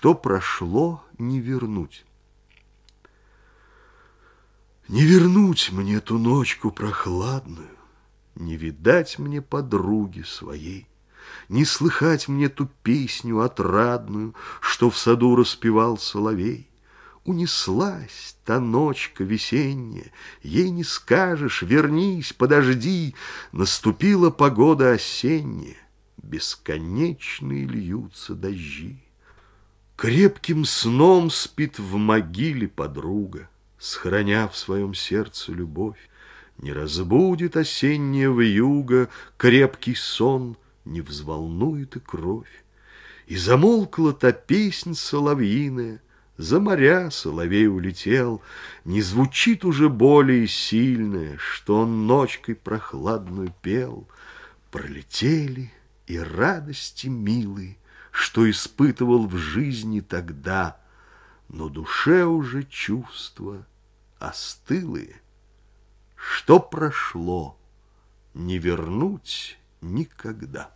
Что прошло, не вернуть. Не вернуть мне ту ночку прохладную, Не видать мне подруги своей, Не слыхать мне ту песню отрадную, Что в саду распевал соловей. Унеслась та ночка весенняя, Ей не скажешь, вернись, подожди, Наступила погода осенняя, Бесконечные льются дожди. Крепким сном спит в могиле подруга, Схраня в своем сердце любовь. Не разбудит осенняя вьюга Крепкий сон, не взволнует и кровь. И замолкла та песнь соловьиная, За моря соловей улетел, Не звучит уже более сильное, Что он ночкой прохладную пел. Пролетели и радости милые, Что испытывал в жизни тогда, Но душе уже чувства остылые, Что прошло, не вернуть никогда.